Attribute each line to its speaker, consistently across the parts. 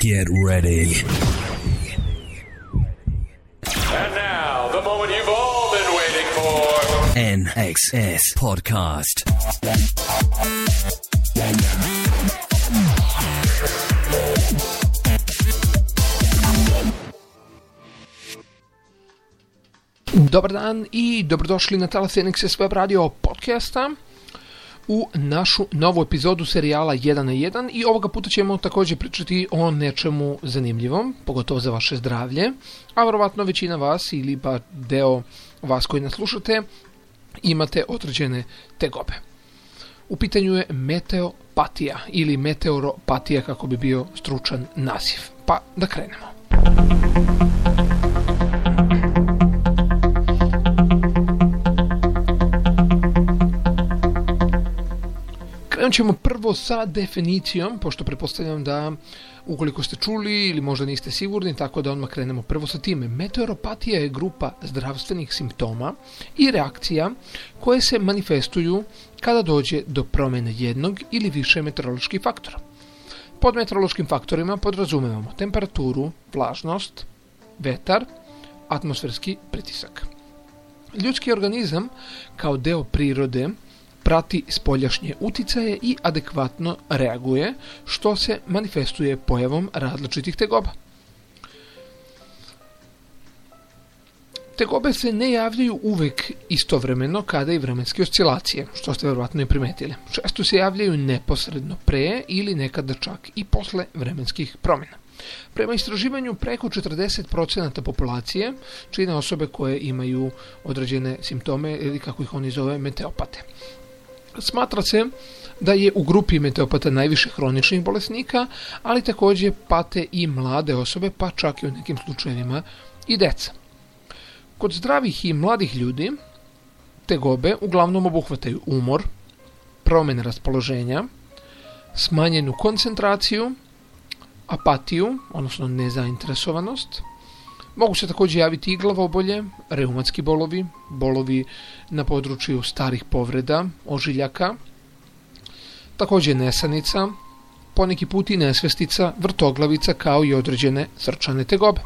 Speaker 1: Get ready.
Speaker 2: And now, the moment you've all been waiting for.
Speaker 1: NXS Podcast.
Speaker 3: Dobar dan i dobrodošli na Talas NXS Web Radio podcasta u našu novu epizodu serijala 1 na 1 i ovoga puta ćemo također pričati o nečemu zanimljivom, pogotovo za vaše zdravlje, a vjerovatno većina vas ili pa deo vas koji nas slušate imate određene tegobe. U pitanju je meteopatija ili meteoropatija kako bi bio stručan naziv. Pa da krenemo. Krenut ćemo prvo sa definicijom, pošto pretpostavljam da ukoliko ste čuli ili možda niste sigurni, tako da odmah krenemo prvo sa time. Meteoropatija je grupa zdravstvenih simptoma i reakcija koje se manifestuju kada dođe do promjene jednog ili više meteoroloških faktora. Pod meteorološkim faktorima podrazumevamo temperaturu, vlažnost, vetar, atmosferski pritisak. Ljudski organizam kao deo prirode prati spoljašnje uticaje i adekvatno reaguje, što se manifestuje pojavom različitih tegoba. Tegobe se ne javljaju uvek istovremeno kada i vremenske oscilacije, što ste vjerojatno i primetili. Često se javljaju neposredno pre ili nekada čak i posle vremenskih promjena. Prema istraživanju preko 40% populacije čine osobe koje imaju određene simptome ili kako ih oni zove meteopate. Smatra se da je u grupi meteopata najviše hroničnih bolesnika, ali također pate i mlade osobe, pa čak i u nekim slučajevima i deca. Kod zdravih i mladih ljudi tegobe uglavnom obuhvataju umor, promjene raspoloženja, smanjenu koncentraciju, apatiju, odnosno nezainteresovanost, Mogu se također javiti i glavobolje, reumatski bolovi, bolovi na području starih povreda, ožiljaka, također nesanica, poneki put i nesvestica, vrtoglavica kao i određene srčane tegobe.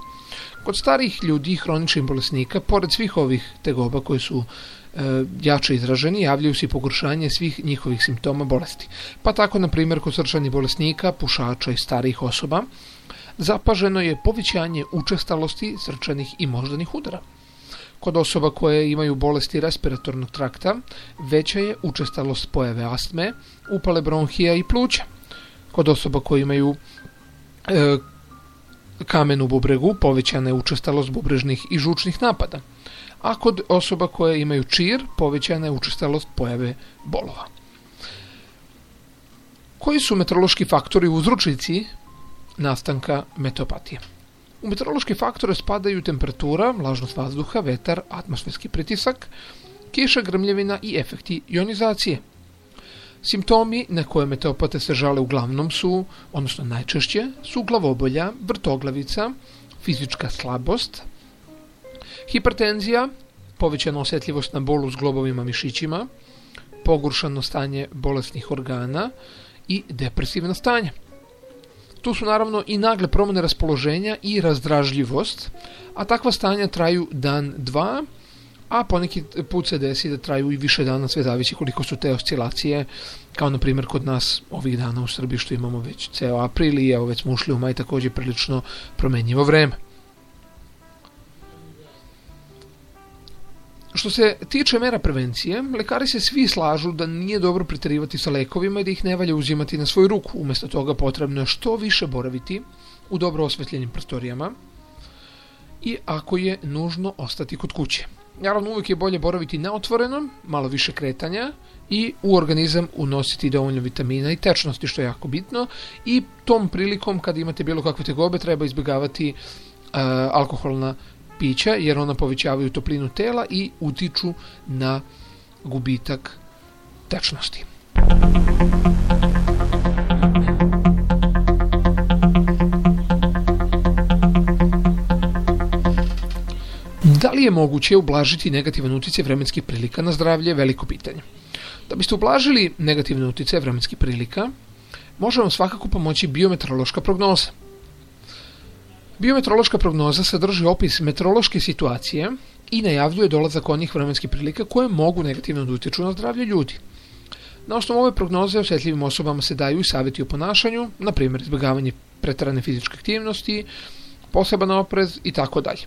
Speaker 3: Kod starih ljudi i hroničnih bolesnika, pored svih ovih tegoba koji su e, jače izraženi, javljaju se i pogoršanje svih njihovih simptoma bolesti. Pa tako, na primjer, kod srčanih bolesnika, pušača i starih osoba, zapaženo je povećanje učestalosti srčanih i moždanih udara. Kod osoba koje imaju bolesti respiratornog trakta veća je učestalost pojave astme, upale bronhija i pluća. Kod osoba koje imaju e, kamen u bubregu povećana je učestalost bubrežnih i žučnih napada. A kod osoba koje imaju čir povećana je učestalost pojave bolova. Koji su meteorološki faktori uzročnici nastanka metopatije. U meteorološke faktore spadaju temperatura, vlažnost vazduha, vetar, atmosferski pritisak, kiša, grmljevina i efekti ionizacije. Simptomi na koje meteopate se žale uglavnom su, odnosno najčešće, su glavobolja, vrtoglavica, fizička slabost, hipertenzija, povećana osjetljivost na bolu s globovima mišićima, pogoršano stanje bolesnih organa i depresivno stanje. Tu su naravno i nagle promjene raspoloženja i razdražljivost, a takva stanja traju dan, dva, a poneki put se desi da traju i više dana, sve zavisi koliko su te oscilacije, kao na primjer kod nas ovih dana u Srbiji što imamo već ceo april i evo već smo ušli u maj također prilično promenjivo vreme. Što se tiče mera prevencije, lekari se svi slažu da nije dobro pretjerivati sa lekovima i da ih ne valja uzimati na svoju ruku. Umjesto toga potrebno je što više boraviti u dobro osvetljenim prostorijama i ako je nužno ostati kod kuće. Naravno uvijek je bolje boraviti na otvorenom, malo više kretanja i u organizam unositi dovoljno vitamina i tečnosti što je jako bitno i tom prilikom kad imate bilo kakve tegobe treba izbjegavati uh, alkoholna pića jer ona povećavaju toplinu tela i utiču na gubitak tečnosti. Da li je moguće ublažiti negativan utjecaj vremenskih prilika na zdravlje? Veliko pitanje. Da biste ublažili negativne utjecaje vremenskih prilika, može vam svakako pomoći biometeorološka prognoza. Biometeorološka prognoza sadrži opis meteorološke situacije i najavljuje dolazak onih vremenskih prilika koje mogu negativno da utječu na zdravlje ljudi. Na osnovu ove prognoze osjetljivim osobama se daju i savjeti o ponašanju, na primjer izbjegavanje pretrane fizičke aktivnosti, poseban oprez i tako dalje.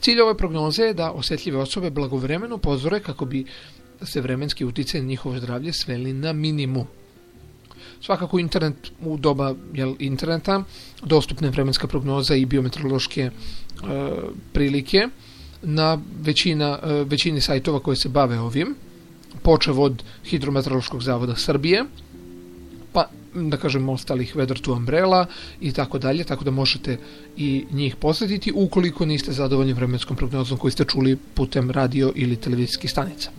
Speaker 3: Cilj ove prognoze je da osjetljive osobe blagovremeno pozore kako bi se vremenski utjecaj na njihovo zdravlje sveli na minimum. Svakako internet u doba jel, interneta, dostupne vremenska prognoza i biometeorološke e, prilike na većina, e, većini sajtova koje se bave ovim, počev od Hidrometeorološkog zavoda Srbije, pa da kažem ostalih Weather to Umbrella i tako dalje, tako da možete i njih posjetiti ukoliko niste zadovoljni vremenskom prognozom koju ste čuli putem radio ili televizijskih stanica.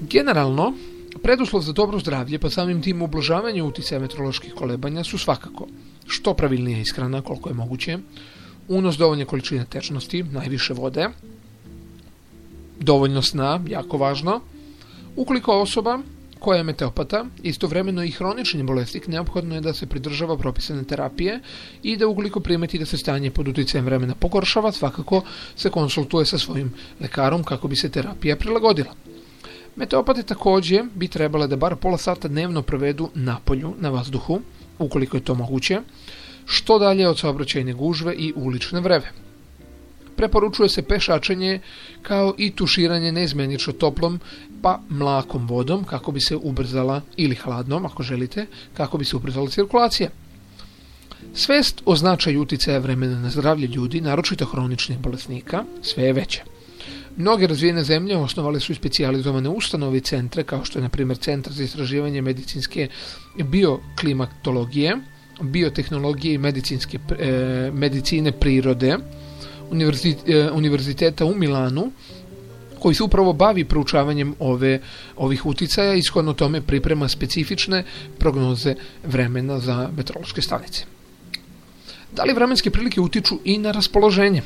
Speaker 3: Generalno, preduslov za dobro zdravlje, pa samim tim ublažavanje utjecaja meteoroloških kolebanja su svakako što pravilnija ishrana koliko je moguće, unos dovoljne količine tečnosti, najviše vode, dovoljno sna, jako važno. Ukoliko osoba koja je meteopata, istovremeno i hronični bolesnik, neophodno je da se pridržava propisane terapije i da ukoliko primeti da se stanje pod utjecajem vremena pogoršava, svakako se konsultuje sa svojim lekarom kako bi se terapija prilagodila. Meteopate također bi trebale da bar pola sata dnevno provedu na polju, na vazduhu, ukoliko je to moguće, što dalje od saobraćajne gužve i ulične vreve. Preporučuje se pešačenje kao i tuširanje neizmjenično toplom pa mlakom vodom kako bi se ubrzala ili hladnom ako želite kako bi se ubrzala cirkulacija. Svest o značaju utjecaja vremena na zdravlje ljudi, naročito hroničnih bolesnika, sve je veće. Mnoge razvijene zemlje osnovale su specijalizovane ustanove centre, kao što je na primjer Centar za istraživanje medicinske bioklimatologije, biotehnologije i medicinske, e, medicine prirode, e, univerziteta u Milanu, koji se upravo bavi proučavanjem ove, ovih uticaja i shodno tome priprema specifične prognoze vremena za meteorološke stanice. Da li vremenske prilike utiču i na raspoloženje?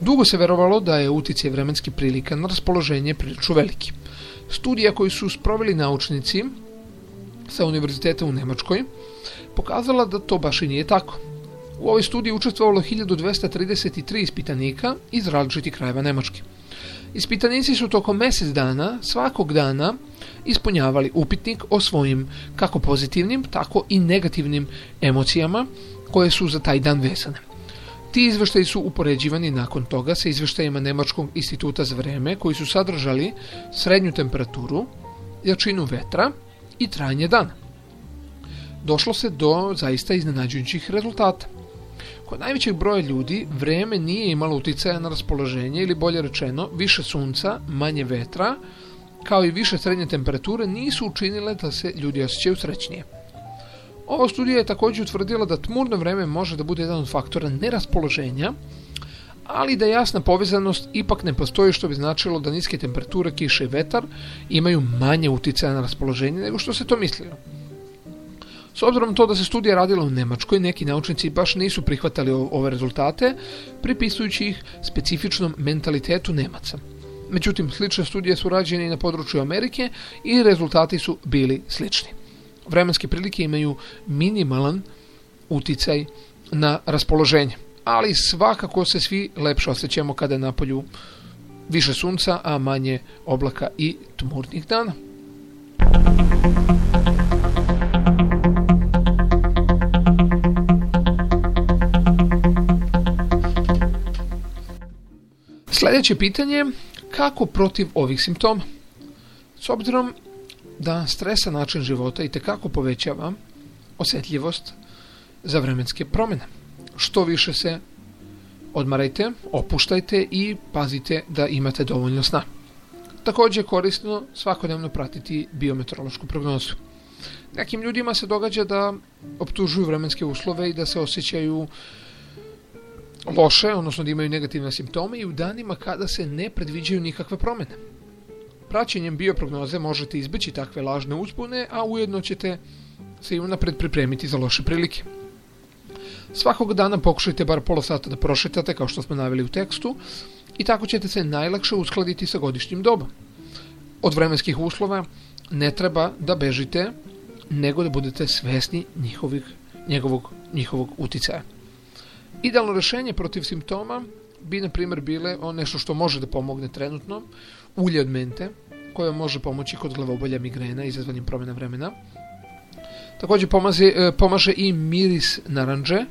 Speaker 3: Dugo se verovalo da je utjecaj vremenskih prilika na raspoloženje prilično veliki. Studija koju su sproveli naučnici sa univerziteta u Nemačkoj pokazala da to baš i nije tako. U ovoj studiji učestvovalo 1233 ispitanika iz različitih krajeva Nemačke. Ispitanici su tokom mjesec dana, svakog dana, ispunjavali upitnik o svojim kako pozitivnim, tako i negativnim emocijama koje su za taj dan vezane. Ti izveštaji su upoređivani nakon toga sa izveštajima Nemačkog instituta za vreme koji su sadržali srednju temperaturu, jačinu vetra i trajanje dana. Došlo se do zaista iznenađujućih rezultata. Kod najvećeg broja ljudi vreme nije imalo utjecaja na raspoloženje ili bolje rečeno više sunca, manje vetra, kao i više srednje temperature nisu učinile da se ljudi osjećaju srećnije. Ova studija je također utvrdila da tmurno vreme može da bude jedan od faktora neraspoloženja, ali da jasna povezanost ipak ne postoji što bi značilo da niske temperature, kiše i vetar imaju manje utjecaja na raspoloženje nego što se to mislilo. S obzirom to da se studija radila u Nemačkoj, neki naučnici baš nisu prihvatali ove rezultate, pripisujući ih specifičnom mentalitetu Nemaca. Međutim, slične studije su rađene i na području Amerike i rezultati su bili slični. Vremenske prilike imaju minimalan uticaj na raspoloženje, ali svakako se svi lepše osjećamo kada je na polju više sunca, a manje oblaka i tmurnih dana. Sljedeće pitanje kako protiv ovih simptoma? S obzirom da stresa način života i tekako povećava osjetljivost za vremenske promjene. Što više se odmarajte, opuštajte i pazite da imate dovoljno sna. Također je korisno svakodnevno pratiti biometeorološku prognozu. Nekim ljudima se događa da optužuju vremenske uslove i da se osjećaju loše, odnosno da imaju negativne simptome i u danima kada se ne predviđaju nikakve promjene. Praćenjem bioprognoze možete izbjeći takve lažne uzbune, a ujedno ćete se i unapred pripremiti za loše prilike. Svakog dana pokušajte bar pola sata da prošetate, kao što smo naveli u tekstu, i tako ćete se najlakše uskladiti sa godišnjim dobom. Od vremenskih uslova ne treba da bežite nego da budete svesni njihovih, njegovog, njihovog uticaja. Idealno rješenje protiv simptoma bi, na primjer, bile nešto što može da pomogne trenutno, ulje od mente, koje može pomoći kod glavobolja migrena izazvanim promjena vremena. Također pomaže, e, pomaže i miris naranđe,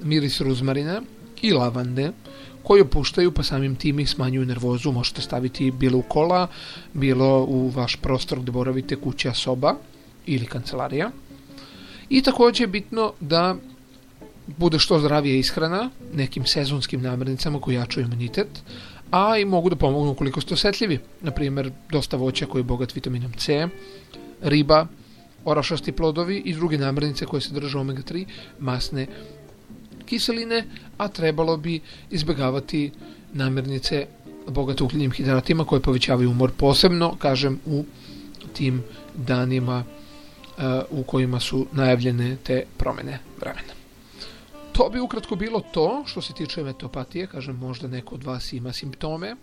Speaker 3: miris ruzmarina i lavande, koji opuštaju pa samim tim i smanjuju nervozu. Možete staviti bilo u kola, bilo u vaš prostor gdje boravite kuća, soba ili kancelarija. I također je bitno da bude što zdravija ishrana nekim sezonskim namirnicama koji jačaju imunitet, a i mogu da pomognu ukoliko ste osjetljivi. Na primjer, dosta voća koji je bogat vitaminom C, riba, orašasti plodovi i druge namirnice koje se drže omega-3, masne kiseline, a trebalo bi izbjegavati namirnice bogate ugljenim hidratima koje povećavaju umor posebno, kažem, u tim danima uh, u kojima su najavljene te promjene vremena. To bi ukratko bilo to što se tiče metopatije, kažem možda neko od vas ima simptome.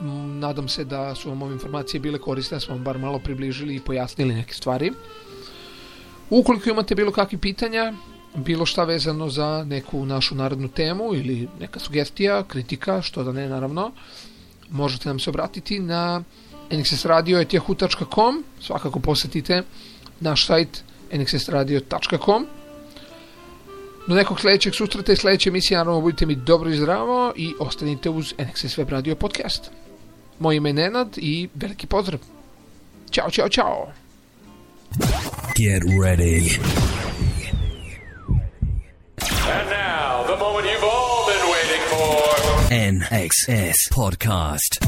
Speaker 3: Mm, Nadam se da su vam ove informacije bile korisne, da smo vam bar malo približili i pojasnili neke stvari. Ukoliko imate bilo kakvi pitanja, bilo šta vezano za neku našu narodnu temu ili neka sugestija, kritika, što da ne naravno, možete nam se obratiti na nxsradio.yahoo.com svakako posjetite naš sajt nxsradio.com do nekog sljedećeg susreta i sljedeće emisije naravno budite mi dobro i zdravo i ostanite uz NXS Web Radio podcast. Moje ime je Nenad i veliki pozdrav. Ćao, čao, čao.
Speaker 1: Get ready.
Speaker 2: And now, the moment you've all been waiting for.
Speaker 1: NXS Podcast.